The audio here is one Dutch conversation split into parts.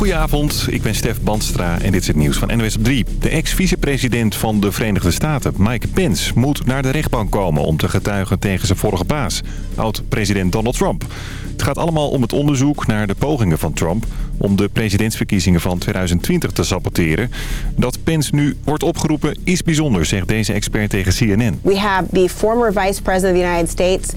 Goedenavond, ik ben Stef Bandstra en dit is het nieuws van NWS 3. De ex-vicepresident van de Verenigde Staten, Mike Pence, moet naar de rechtbank komen om te getuigen tegen zijn vorige baas, oud-president Donald Trump. Het gaat allemaal om het onderzoek naar de pogingen van Trump om de presidentsverkiezingen van 2020 te saboteren. Dat Pence nu wordt opgeroepen is bijzonder, zegt deze expert tegen CNN. We have the former vice president of the United States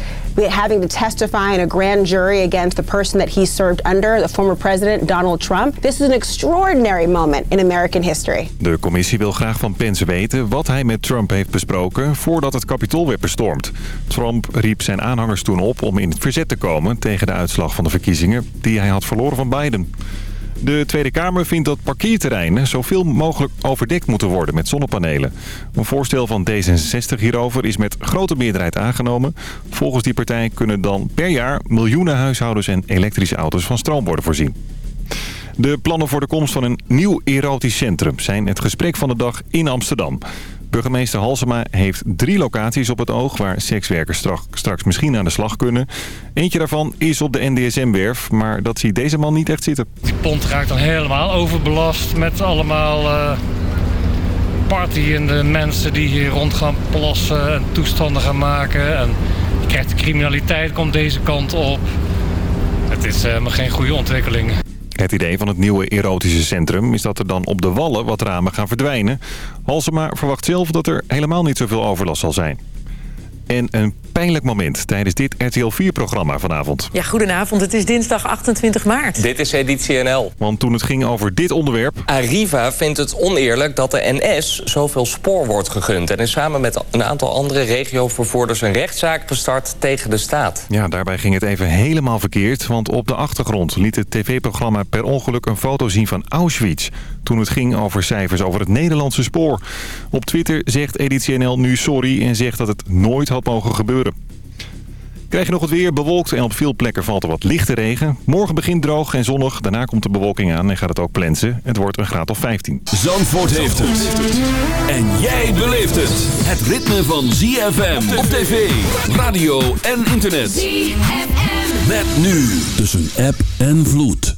having to testify in a grand jury against the person that he served under, the former president Donald Trump. This is an extraordinary moment in American history. De commissie wil graag van Pence weten wat hij met Trump heeft besproken voordat het kapitool werd bestormd. Trump riep zijn aanhangers toen op om in het verzet te komen tegen de uitslag van de verkiezingen die hij had verloren van Biden. De Tweede Kamer vindt dat parkeerterreinen zoveel mogelijk overdekt moeten worden met zonnepanelen. Een voorstel van D66 hierover is met grote meerderheid aangenomen. Volgens die partij kunnen dan per jaar miljoenen huishoudens en elektrische auto's van stroom worden voorzien. De plannen voor de komst van een nieuw erotisch centrum zijn het gesprek van de dag in Amsterdam. Burgemeester Halsema heeft drie locaties op het oog... waar sekswerkers straks misschien aan de slag kunnen. Eentje daarvan is op de NDSM-werf, maar dat ziet deze man niet echt zitten. Die pont raakt dan helemaal overbelast met allemaal uh, partyende mensen... die hier rond gaan plassen en toestanden gaan maken. En je krijgt de criminaliteit, komt deze kant op. Het is helemaal geen goede ontwikkeling. Het idee van het nieuwe erotische centrum is dat er dan op de wallen wat ramen gaan verdwijnen. Halsema verwacht zelf dat er helemaal niet zoveel overlast zal zijn. En een pijnlijk moment tijdens dit RTL 4-programma vanavond. Ja, goedenavond. Het is dinsdag 28 maart. Dit is editie NL. Want toen het ging over dit onderwerp... Arriva vindt het oneerlijk dat de NS zoveel spoor wordt gegund... en is samen met een aantal andere regiovervoerders een rechtszaak gestart tegen de staat. Ja, daarbij ging het even helemaal verkeerd... want op de achtergrond liet het tv-programma per ongeluk een foto zien van Auschwitz... toen het ging over cijfers over het Nederlandse spoor. Op Twitter zegt Editie NL nu sorry en zegt dat het nooit had mogen gebeuren. Krijg je nog het weer bewolkt en op veel plekken valt er wat lichte regen. Morgen begint droog en zonnig. Daarna komt de bewolking aan en gaat het ook plensen. Het wordt een graad of 15. Zandvoort heeft het. En jij beleeft het. Het ritme van ZFM op tv, radio en internet. ZFM. Met nu tussen app en vloed.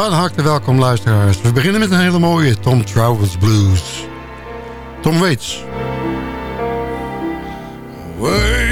Van harte welkom luisteraars. We beginnen met een hele mooie Tom Travels Blues. Tom Waits. Wasted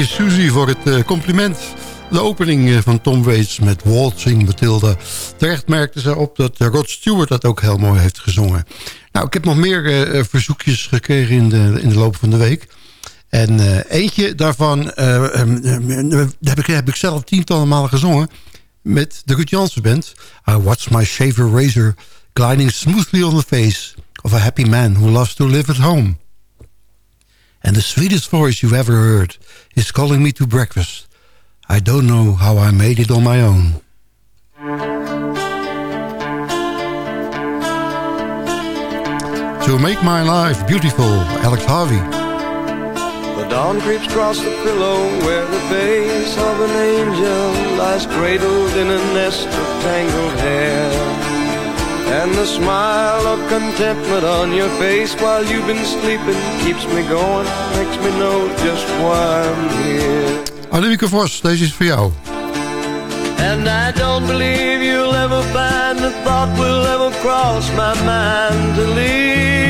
Je Suzy voor het eh, compliment. De opening eh, van Tom Waits met Waltzing Matilda. Terecht merkte ze op dat Rod Stewart dat ook heel mooi heeft gezongen. Nou, ik heb nog meer eh, verzoekjes gekregen in de, in de loop van de week. En eentje daarvan eh, ehm, ehm, heb, ik, heb ik zelf tientallen malen gezongen... met de Ruud Band. I watch my shaver razor gliding smoothly on the face... of a happy man who loves to live at home. And the sweetest voice you've ever heard is calling me to breakfast. I don't know how I made it on my own. To make my life beautiful, Alex Harvey. The dawn creeps across the pillow where the face of an angel lies cradled in a nest of tangled hair. And the smile of contentment on your face while you've been sleeping keeps me going, makes me know just why I'm here. Annemieke Vos, deze is voor jou. And I don't believe you'll ever find the thought will ever cross my mind to leave.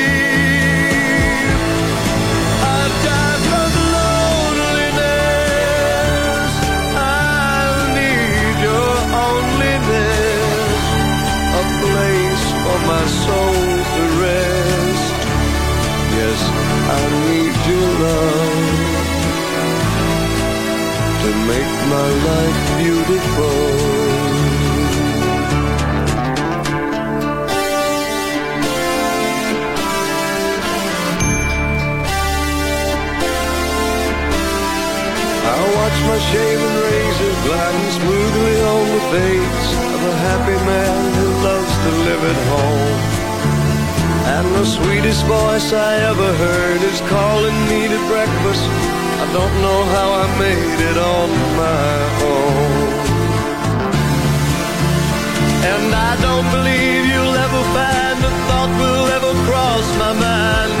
my soul to rest. Yes, I need your love to make my life beautiful. I watch my shaven razor gliding smoothly on the face of a happy man to live at home. And the sweetest voice I ever heard is calling me to breakfast. I don't know how I made it on my own. And I don't believe you'll ever find a thought will ever cross my mind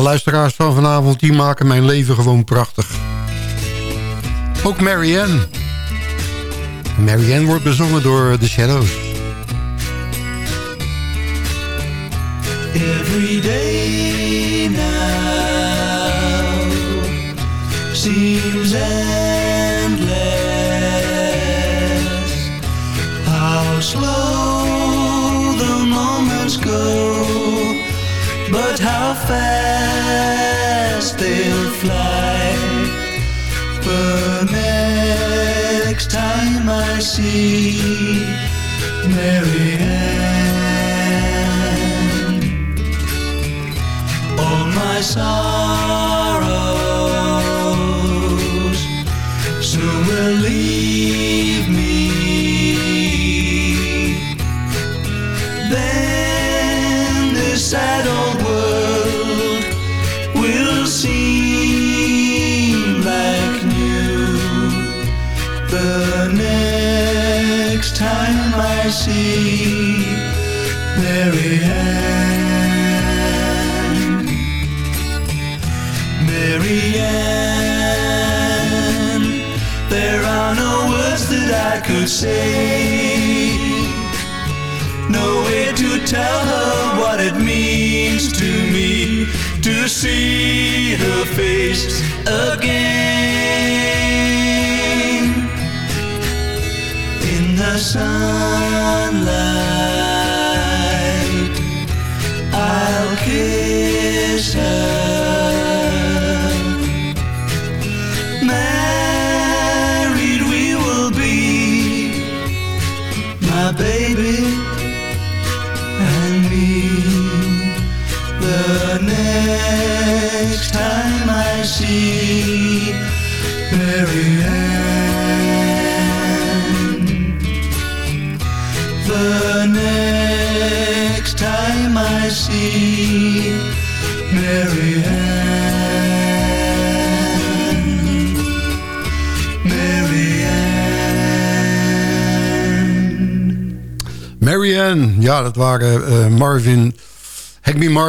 Luisteraars van vanavond, die maken mijn leven gewoon prachtig. Ook Marianne. Marianne wordt bezongen door The Shadows. Every day now seems endless. How slow the moments go, but how fast see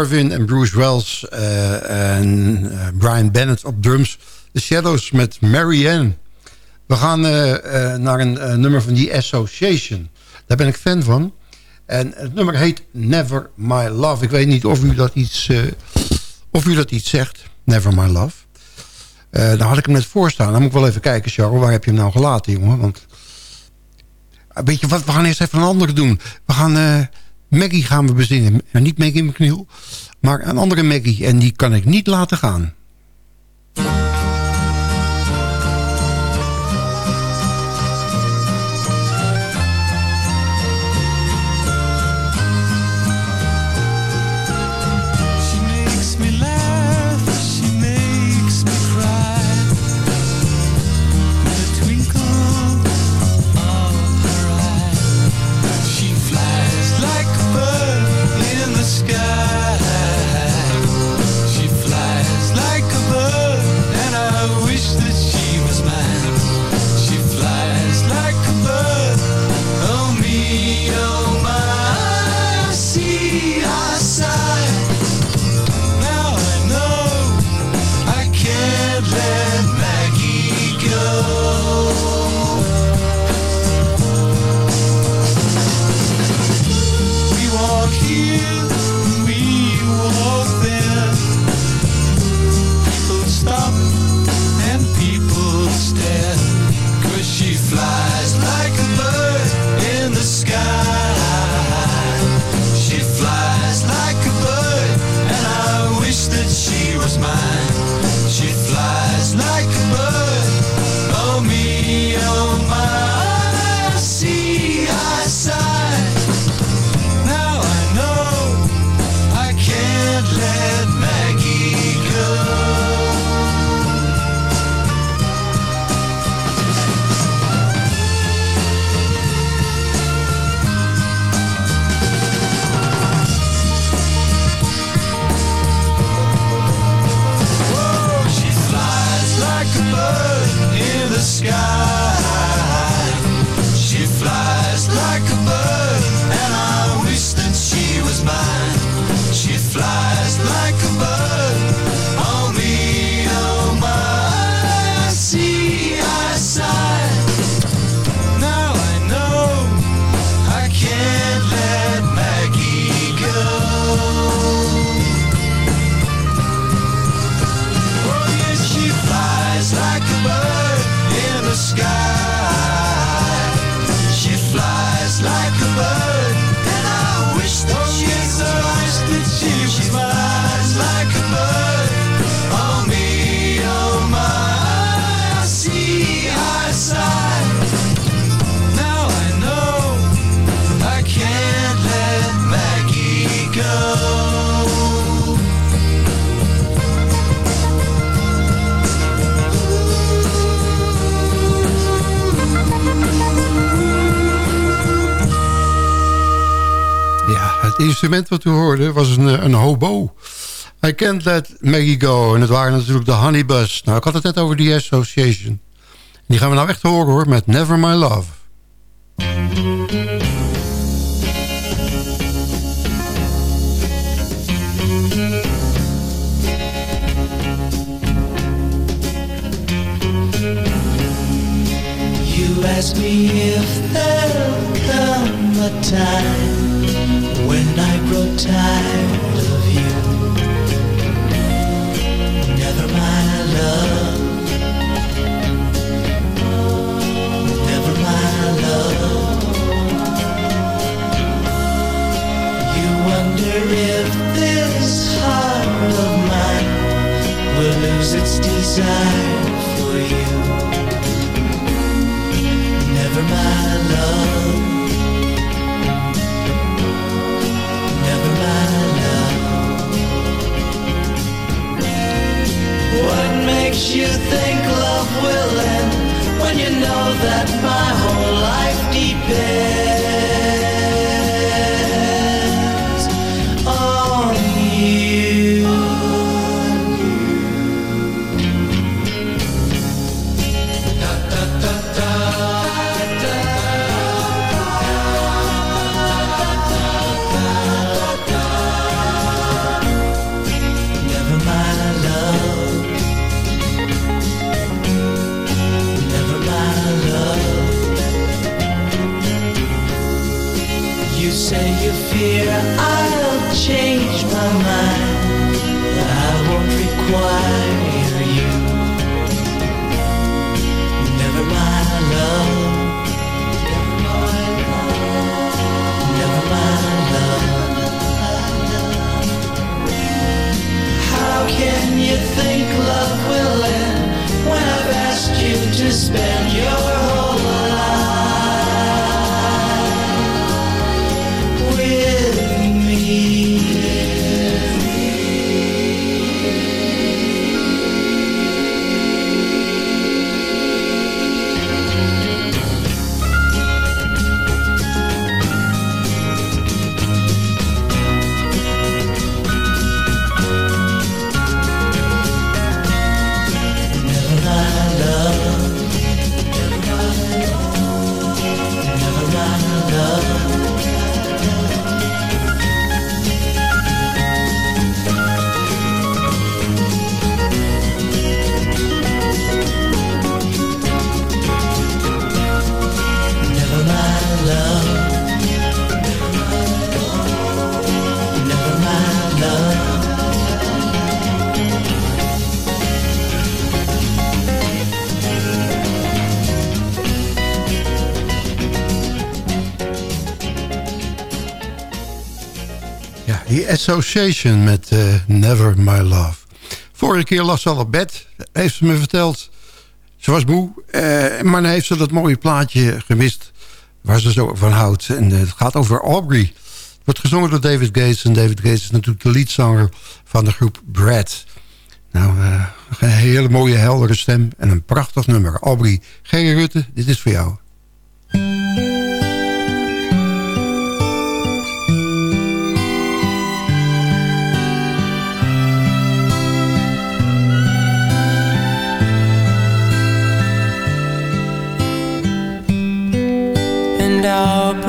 Marvin en Bruce Wells eh, en eh, Brian Bennett op drums. The Shadows met Marianne. We gaan eh, naar een nummer van die Association. Daar ben ik fan van. En het nummer heet Never My Love. Ik weet niet of u dat iets, of u dat iets zegt. Never My Love. Daar had ik hem net voor staan. Dan moet ik wel even kijken, Charles. Waar heb je hem nou gelaten, jongen? Want Weet je wat, we gaan eerst even een andere doen. We gaan Maggie gaan we bezingen. Nou, niet Maggie McNeil, maar een andere Maggie. En die kan ik niet laten gaan. Was een, een hobo. I Can't Let Maggie Go. En het waren natuurlijk de Honeybus. Nou, ik had het net over die Association. Die gaan we nou echt horen hoor, met Never My Love. You ask me if there'll come a time when I grow tired of you. Never my love. Never my love. You wonder if this heart of mine will lose its desire you think love will end when you know that my whole life depends Association met eh, Never My Love. Vorige keer lag ze al op bed, heeft ze me verteld. Ze was moe, eh, maar dan heeft ze dat mooie plaatje gemist... waar ze zo van houdt. En eh, het gaat over Aubrey. Wordt gezongen door David Gates. En David Gates is natuurlijk de leadzanger van de groep Brad. Nou, een hele mooie, heldere stem en een prachtig nummer. Aubrey G. Rutte, dit is voor jou.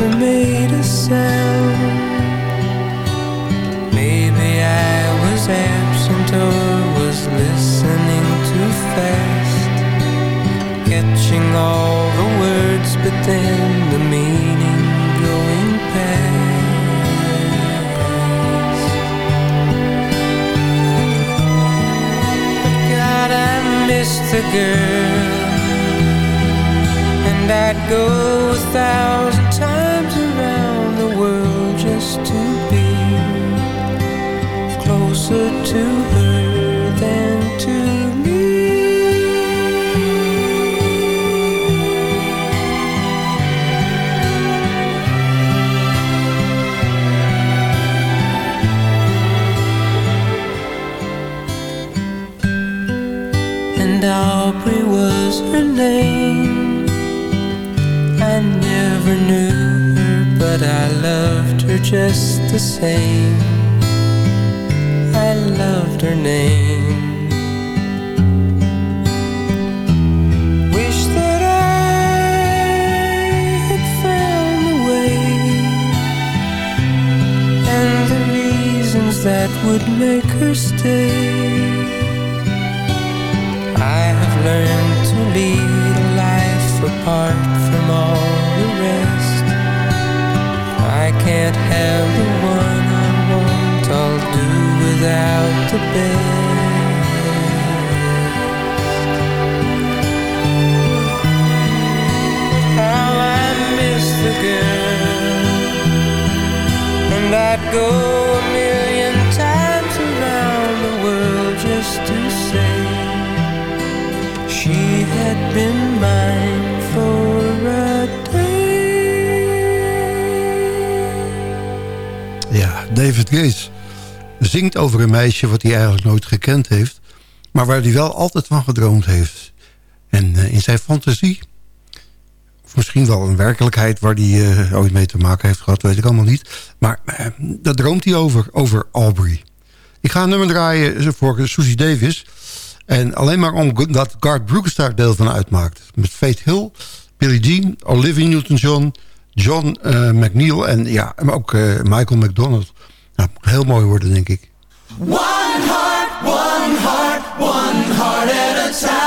never made a sound. Maybe I was absent or was listening too fast, catching all the words, but then the meaning going past. But God, I missed the girl, and I'd go a thousand closer to her than to me. And Aubrey was her name. I never knew her, but I loved her just the same. I loved her name. Wish that I had found way and the reasons that would make her stay. I have learned to lead a life apart from all the rest. I can't have the without the best. The girl, and I'd go a million times around the world just to say she had been mine for a Ja, David Gates zingt over een meisje wat hij eigenlijk nooit gekend heeft... maar waar hij wel altijd van gedroomd heeft. En eh, in zijn fantasie, misschien wel een werkelijkheid... waar hij eh, ooit mee te maken heeft gehad, weet ik allemaal niet. Maar eh, daar droomt hij over, over Aubrey. Ik ga een nummer draaien voor Susie Davis... En alleen maar omdat Garth Brooks daar deel van uitmaakt. Met Faith Hill, Billie Jean, Olivia Newton-John, John McNeil en ja, ook Michael McDonald. Nou, heel mooi worden, denk ik. One heart, one heart, one heart at a time.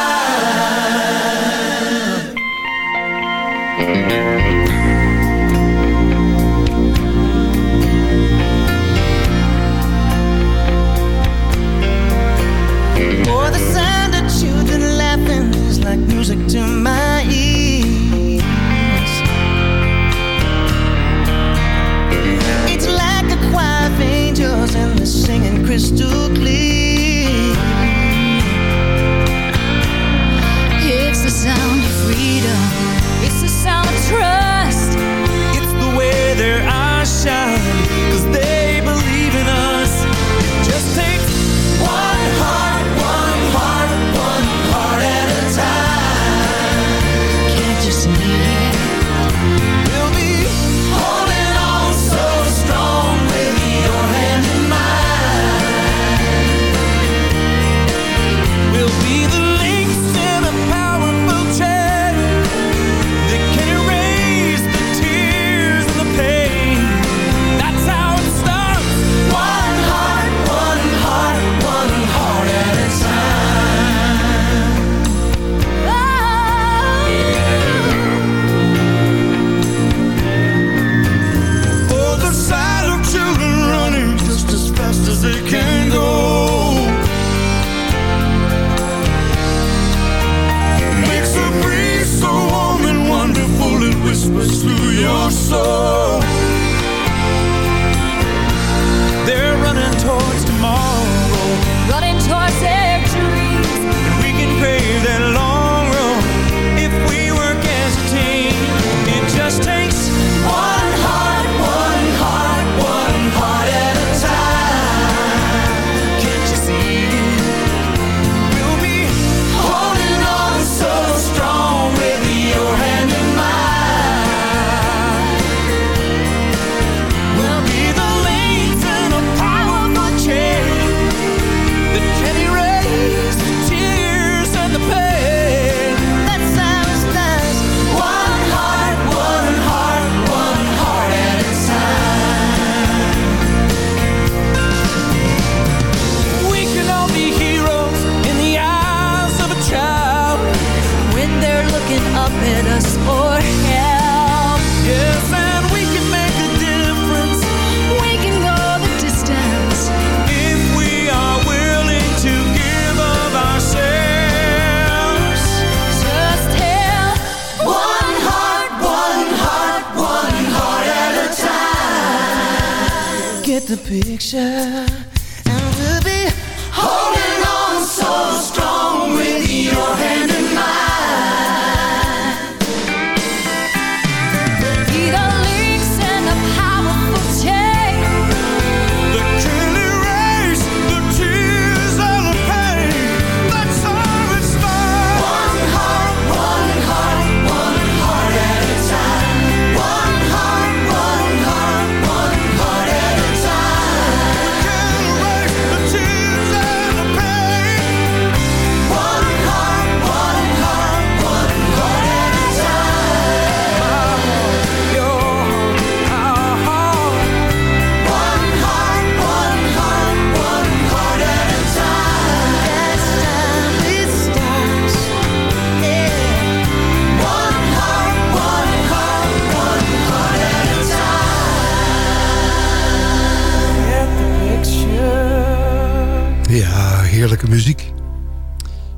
Muziek.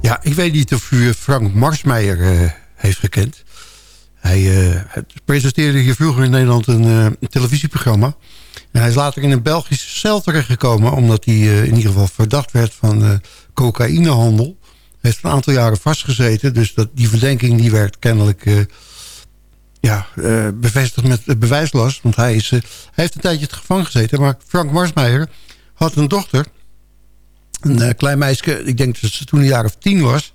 Ja, ik weet niet of u Frank Marsmeijer eh, heeft gekend. Hij eh, presenteerde hier vroeger in Nederland een, eh, een televisieprogramma. En hij is later in een Belgische cel terechtgekomen... omdat hij in ieder geval verdacht werd van eh, cocaïnehandel. Hij heeft een aantal jaren vastgezeten. Dus dat, die verdenking die werd kennelijk ja, bevestigd met bewijslast. Want hij, is, heeft een tijdje het gevangen gezeten. Maar Frank Marsmeijer had een dochter... Een eh, klein meisje, ik denk dat ze toen een jaar of tien was.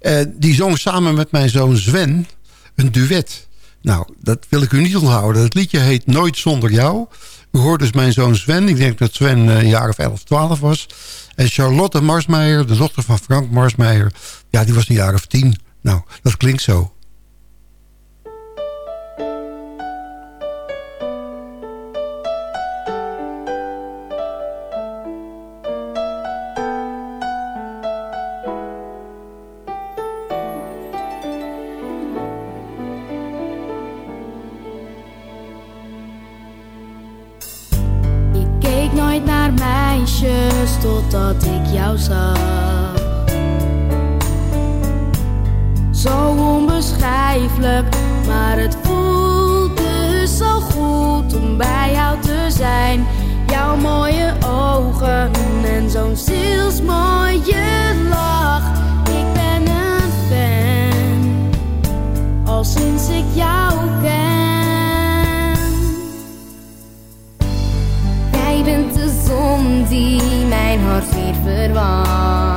Eh, die zong samen met mijn zoon Sven een duet. Nou, dat wil ik u niet onthouden. Het liedje heet Nooit Zonder Jou. U hoort dus mijn zoon Sven. Ik denk dat Sven eh, een jaar of 11, 12 was. En Charlotte Marsmeijer, de dochter van Frank Marsmeijer... ja, die was een jaar of tien. Nou, dat klinkt zo. Zijn. Jouw mooie ogen en zo'n zielsmooie lach. Ik ben een fan, al sinds ik jou ken. Jij bent de zon die mijn hart weer verwarmt.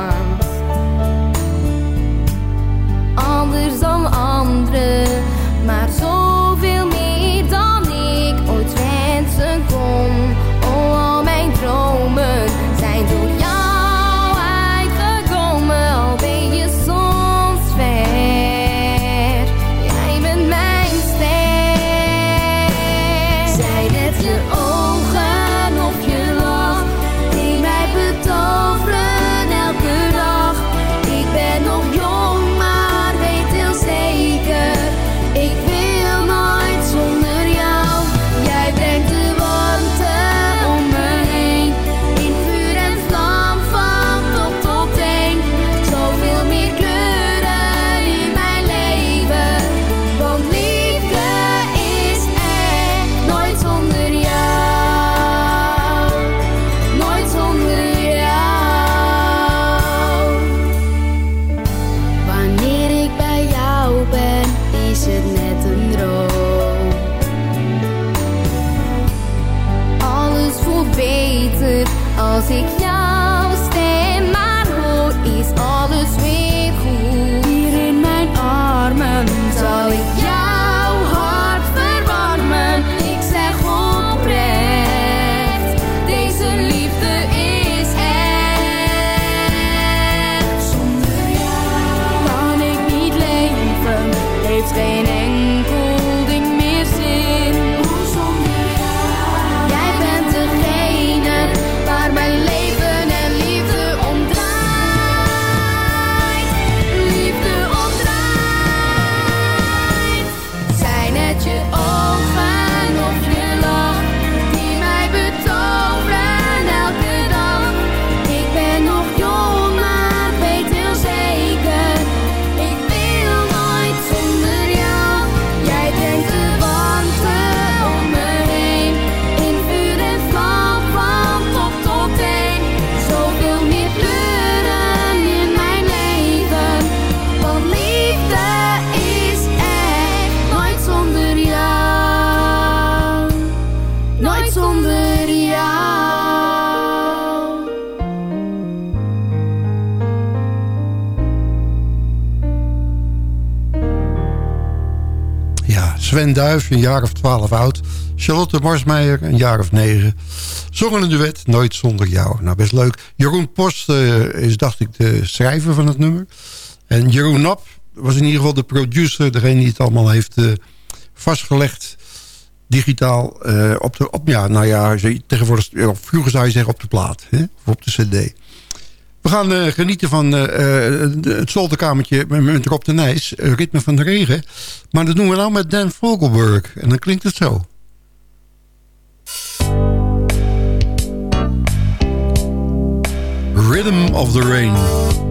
Duif, een jaar of twaalf oud. Charlotte Marsmeijer, een jaar of negen. Zongen een duet, Nooit zonder jou. Nou, best leuk. Jeroen Post eh, is, dacht ik, de schrijver van het nummer. En Jeroen Nap was in ieder geval de producer. Degene die het allemaal heeft eh, vastgelegd. Digitaal eh, op de... Op, ja, nou ja, tegenwoordig, vroeger zou je zeggen op de plaat. Hè? Of op de cd. We gaan eh, genieten van eh, eh, het zolderkamertje met Rob de Nijs. Ritme van de regen. Maar dat doen we nou met Dan Vogelberg. En dan klinkt het zo. Rhythm of the Rain.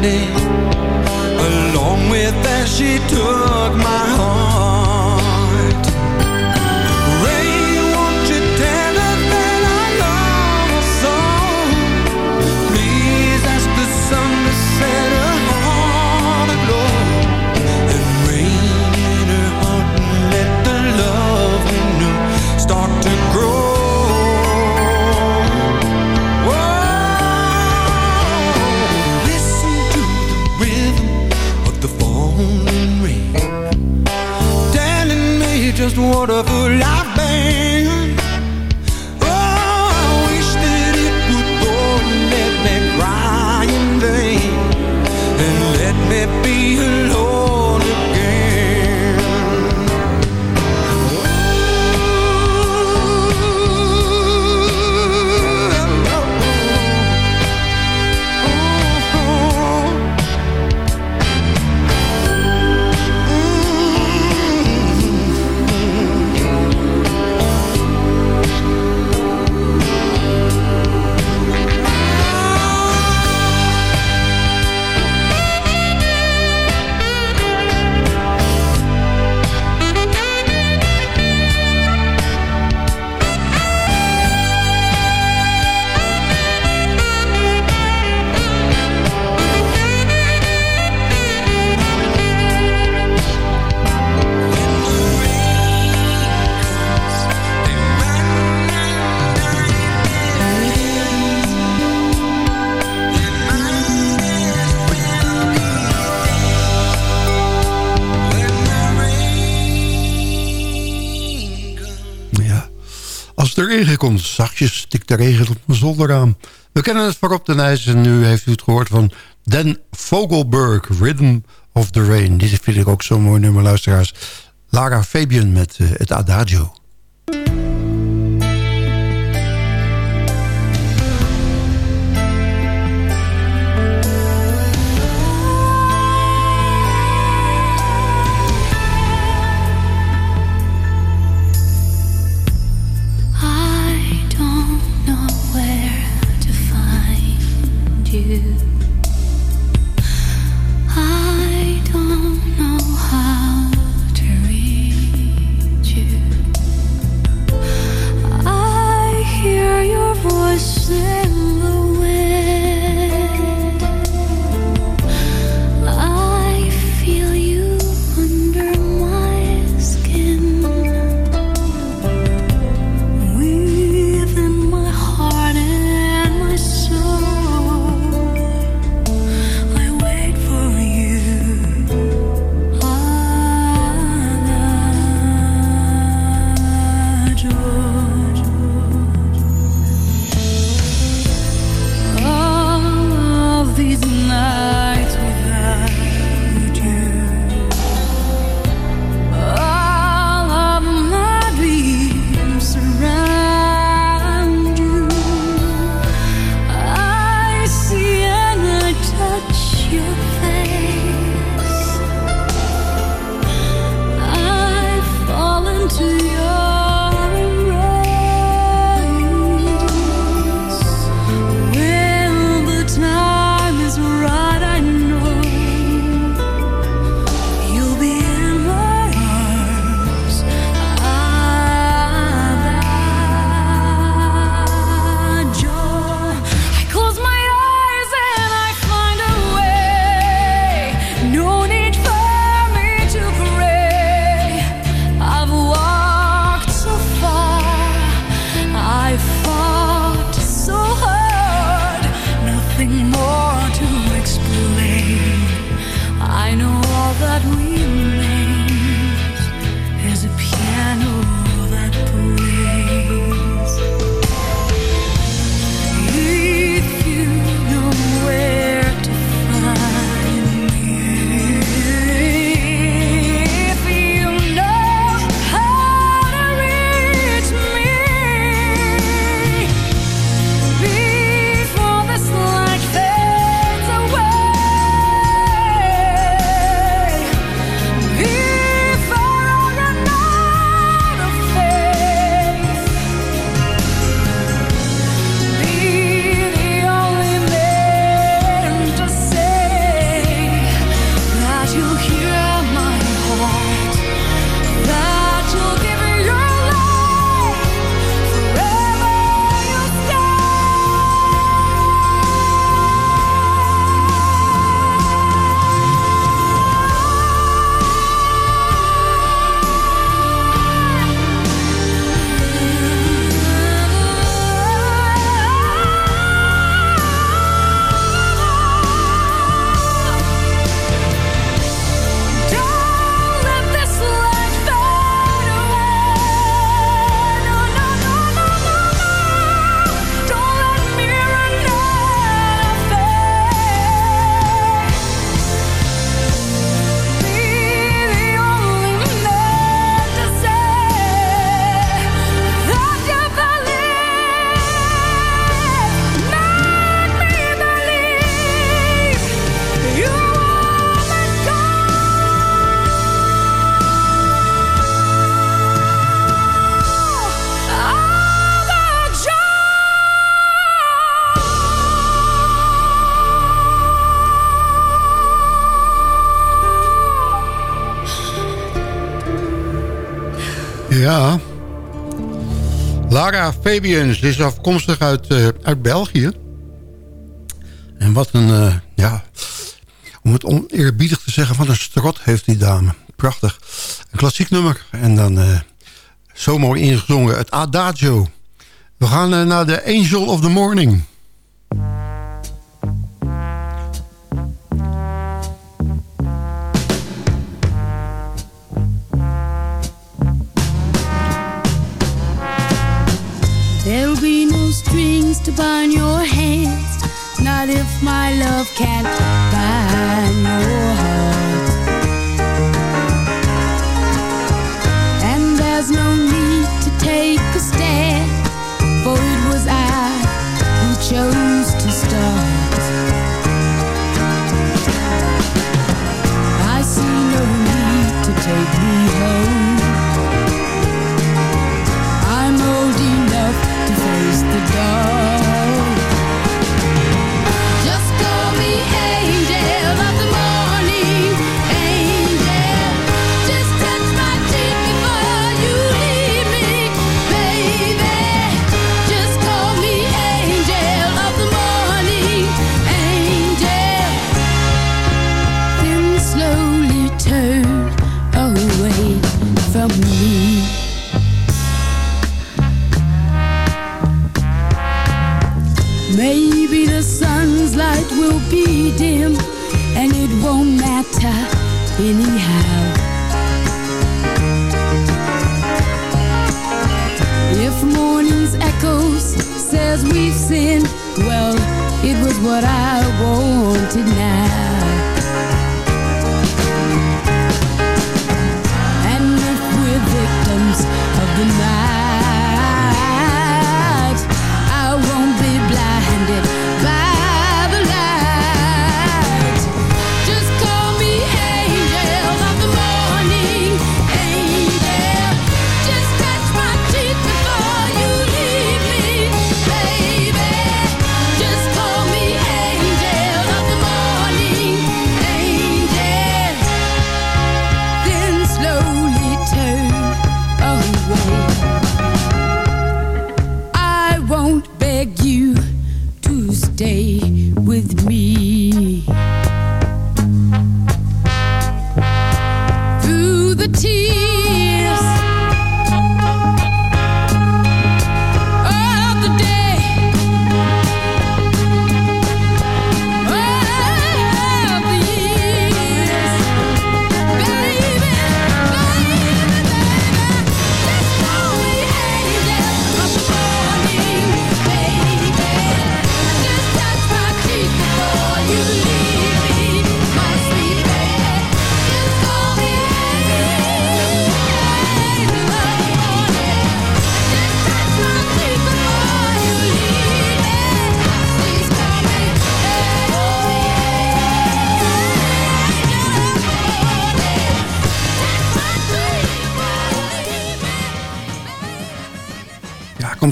Monday, Erin regen komt. Zachtjes stikt de regen op mijn zolderraam. We kennen het voorop de ijs en nu heeft u het gehoord van Dan Vogelberg, Rhythm of the Rain. Dit vind ik ook zo'n mooi nummer, luisteraars. Lara Fabian met eh, het Adagio. Fabians is afkomstig uit, eh, uit België. En wat een, eh, ja, om het oneerbiedig te zeggen, van een strot heeft die dame. Prachtig. Een klassiek nummer. En dan eh, zo mooi ingezongen, het Adagio. We gaan naar de Angel of the Morning. There'll be no strings to bind your hands. Not if my love can bind your heart. And there's no need to take a stand For it was I who chose to start. I see no need to take me home. the dark.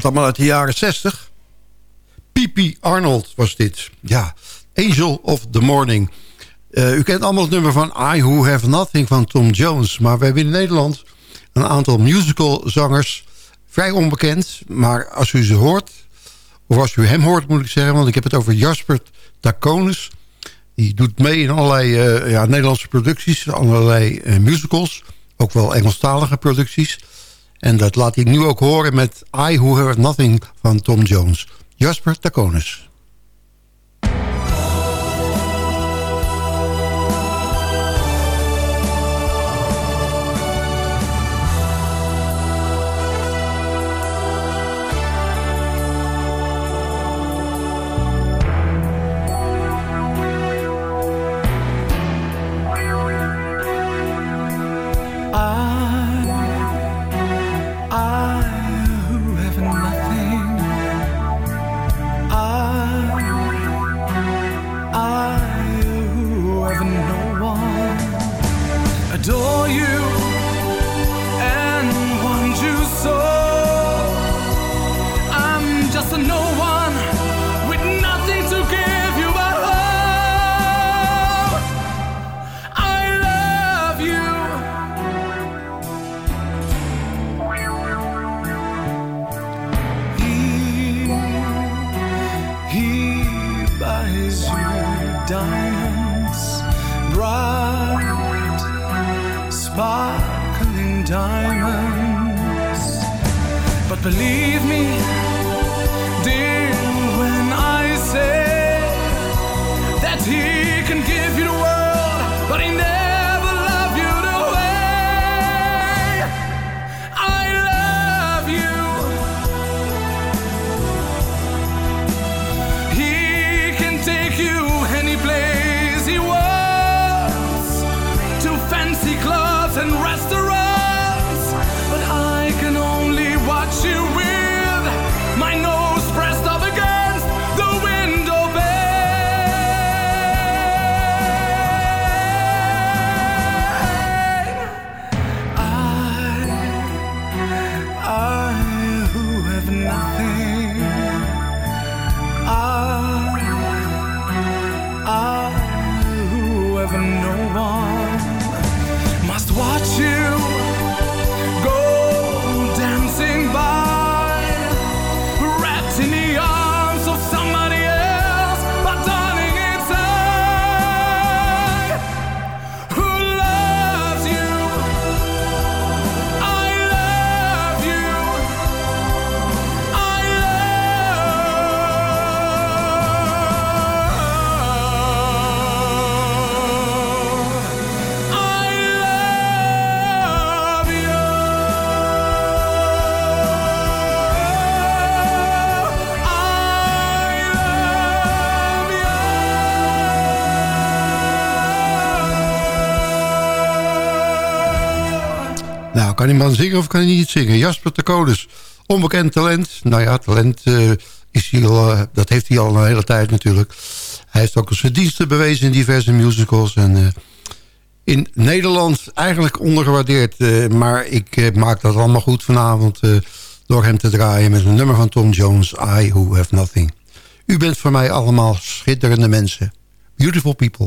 Allemaal uit de jaren 60. Pipi Arnold was dit. Ja, Angel of the Morning. Eh, u kent allemaal het nummer van I Who Have Nothing van Tom Jones. Maar we hebben in Nederland een aantal musicalzangers. Vrij onbekend, maar als u ze hoort... of als u hem hoort moet ik zeggen... want ik heb het over Jasper Taconis. Die doet mee in allerlei eh, ja, Nederlandse producties. Allerlei eh, musicals. Ook wel Engelstalige producties. En dat laat ik nu ook horen met I Who Have Nothing van Tom Jones. Jasper Taconis. Kan die man zingen of kan hij niet zingen? Jasper de Codes, onbekend talent. Nou ja, talent eh, is hij al, eh, dat heeft hij al een hele tijd natuurlijk. Hij heeft ook zijn diensten bewezen in diverse musicals. En eh, in Nederland eigenlijk ondergewaardeerd. maar ik maak dat allemaal goed vanavond... door hem te draaien met een nummer van Tom Jones... I Who Have Nothing. U bent voor mij allemaal schitterende mensen. Beautiful people.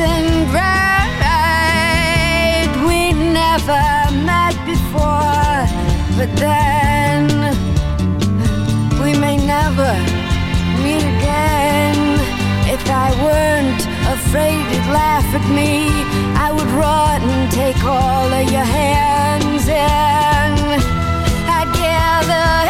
it isn't right. We never met before, but then we may never meet again. If I weren't afraid you'd laugh at me, I would run and take all of your hands and I'd gather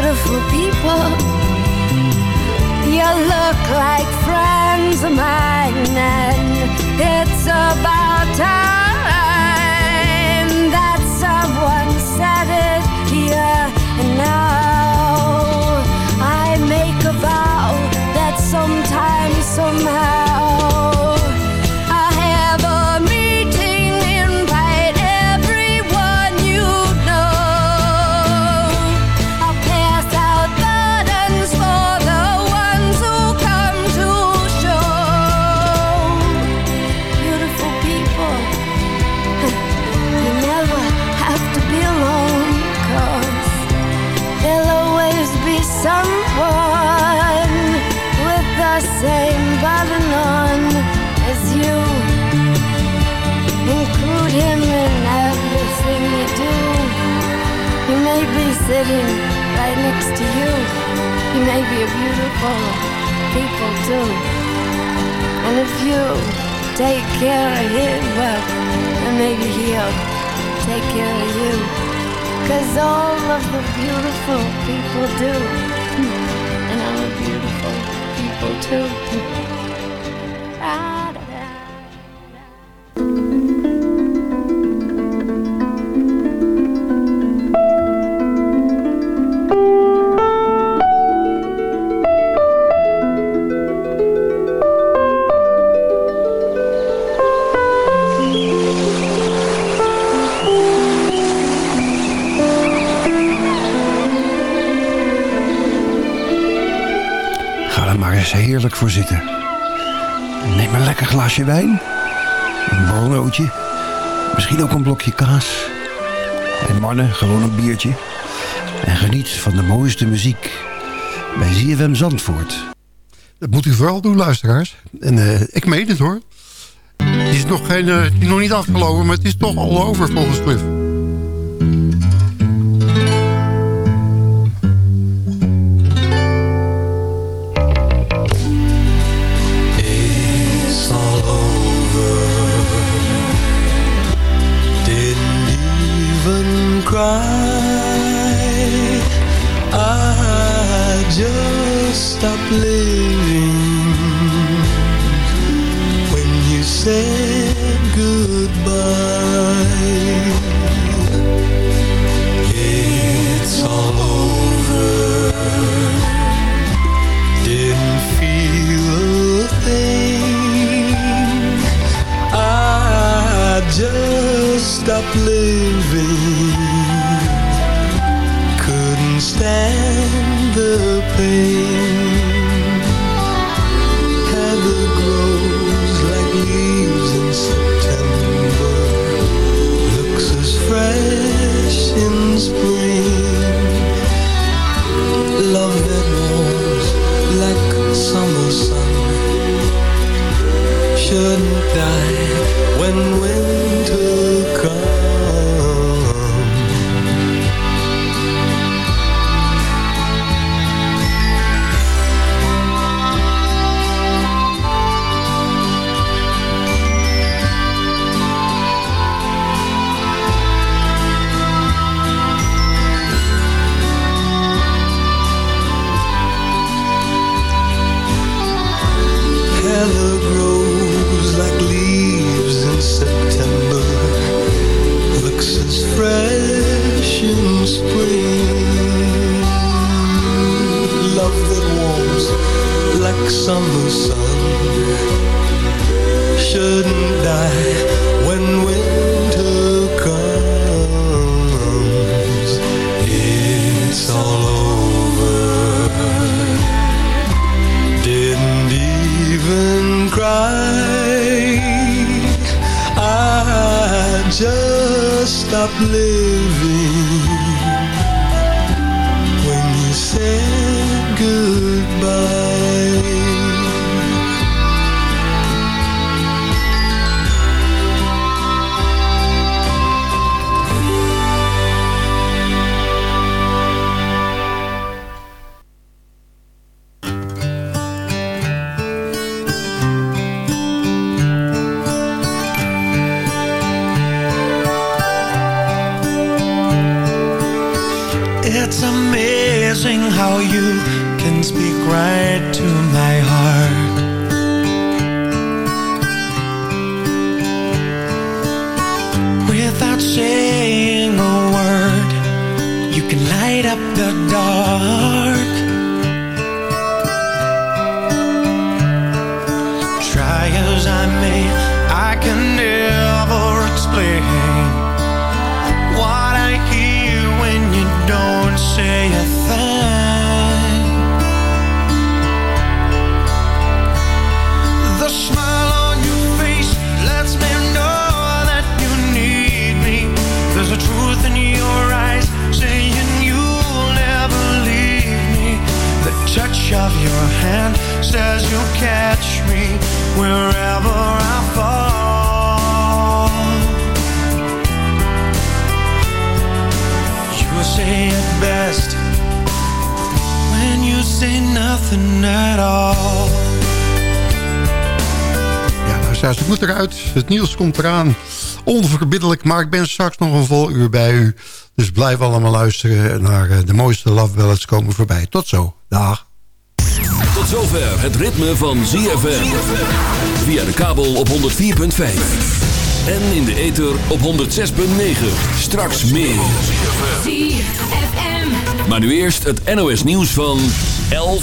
Beautiful people, you look like friends of mine, and it's about time sitting right next to you. He may be a beautiful people too. And if you take care of him, well, then maybe he'll take care of you. Cause all of the beautiful people do. And I'm a beautiful people too. Ah, lekker glasje wijn. Een borrelnootje. Misschien ook een blokje kaas. En mannen, gewoon een biertje. En geniet van de mooiste muziek. Bij ZFM Zandvoort. Dat moet u vooral doen, luisteraars. En eh, ik meen het hoor. Het is nog, geen, is nog niet afgelopen, maar het is toch al over volgens Cliff. Komt eraan. Onverbiddelijk, maar ik ben straks nog een vol uur bij u. Dus blijf allemaal luisteren naar eh, de mooiste love ballads komen voorbij. Tot zo. Dag. Tot zover het ritme van ZFM. Via de kabel op 104.5. En in de ether op 106.9. Straks meer. Maar nu eerst het NOS nieuws van 11